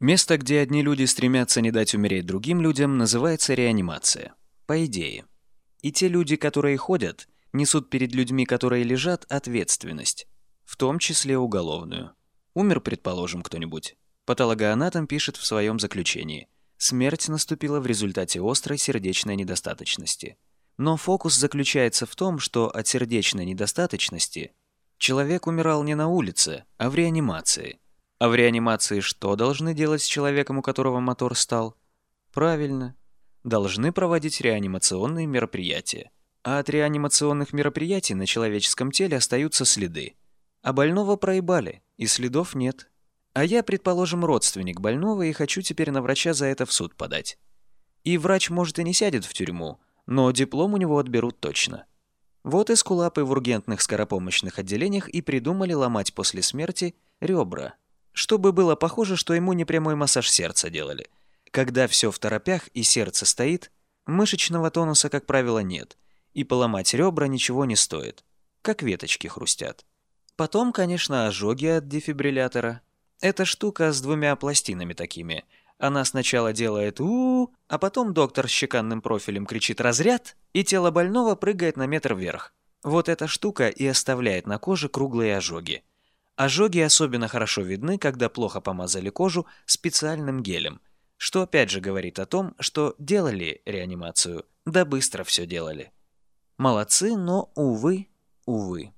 Место, где одни люди стремятся не дать умереть другим людям, называется реанимация. По идее. И те люди, которые ходят, несут перед людьми, которые лежат, ответственность. В том числе уголовную. Умер, предположим, кто-нибудь. Патологоанатом пишет в своем заключении. Смерть наступила в результате острой сердечной недостаточности. Но фокус заключается в том, что от сердечной недостаточности человек умирал не на улице, а в реанимации – а в реанимации что должны делать с человеком, у которого мотор стал? Правильно. Должны проводить реанимационные мероприятия. А от реанимационных мероприятий на человеческом теле остаются следы. А больного проебали, и следов нет. А я, предположим, родственник больного и хочу теперь на врача за это в суд подать. И врач, может, и не сядет в тюрьму, но диплом у него отберут точно. Вот и скулапы в ургентных скоропомощных отделениях и придумали ломать после смерти ребра чтобы было похоже, что ему непрямой массаж сердца делали. Когда все в торопях и сердце стоит, мышечного тонуса, как правило, нет, и поломать ребра ничего не стоит, как веточки хрустят. Потом, конечно, ожоги от дефибриллятора. Эта штука с двумя пластинами такими. Она сначала делает у, -у, -у а потом доктор с чеканным профилем кричит «разряд», и тело больного прыгает на метр вверх. Вот эта штука и оставляет на коже круглые ожоги. Ожоги особенно хорошо видны, когда плохо помазали кожу специальным гелем, что опять же говорит о том, что делали реанимацию, да быстро все делали. Молодцы, но, увы, увы.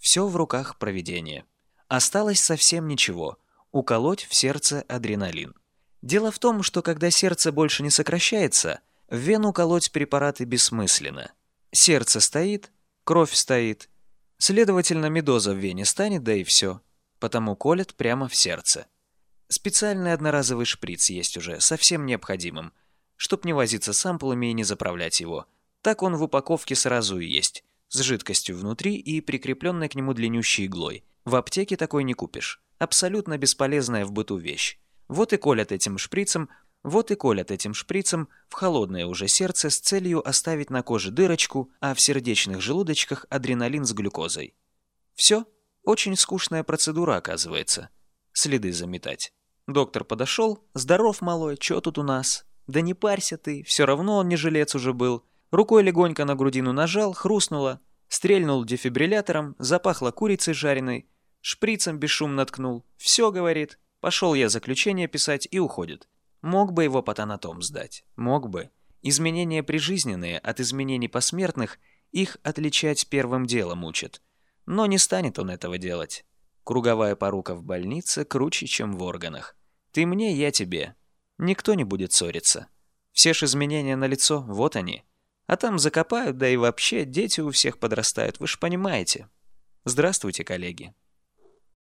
Все в руках проведения. Осталось совсем ничего – уколоть в сердце адреналин. Дело в том, что когда сердце больше не сокращается, в вену колоть препараты бессмысленно. Сердце стоит, кровь стоит, Следовательно, медоза в вене станет, да и все. Потому колят прямо в сердце. Специальный одноразовый шприц есть уже, совсем необходимым, чтоб не возиться с ампулами и не заправлять его. Так он в упаковке сразу и есть, с жидкостью внутри и прикрепленной к нему длиннющей иглой. В аптеке такой не купишь. Абсолютно бесполезная в быту вещь. Вот и колят этим шприцем вот и колят этим шприцем в холодное уже сердце с целью оставить на коже дырочку, а в сердечных желудочках адреналин с глюкозой. Все, очень скучная процедура оказывается. Следы заметать. Доктор подошел, здоров, малой, что тут у нас? Да не парься ты, все равно он не жилец уже был. Рукой легонько на грудину нажал, хрустнуло, стрельнул дефибриллятором, запахло курицей жареной, шприцем бесшумно ткнул. Все, говорит, пошел я заключение писать и уходит. Мог бы его патанатом сдать, мог бы. Изменения прижизненные от изменений посмертных их отличать первым делом учат. Но не станет он этого делать. Круговая порука в больнице круче, чем в органах. Ты мне, я тебе. Никто не будет ссориться. Все ж изменения на лицо, вот они. А там закопают, да и вообще дети у всех подрастают, вы ж понимаете. Здравствуйте, коллеги.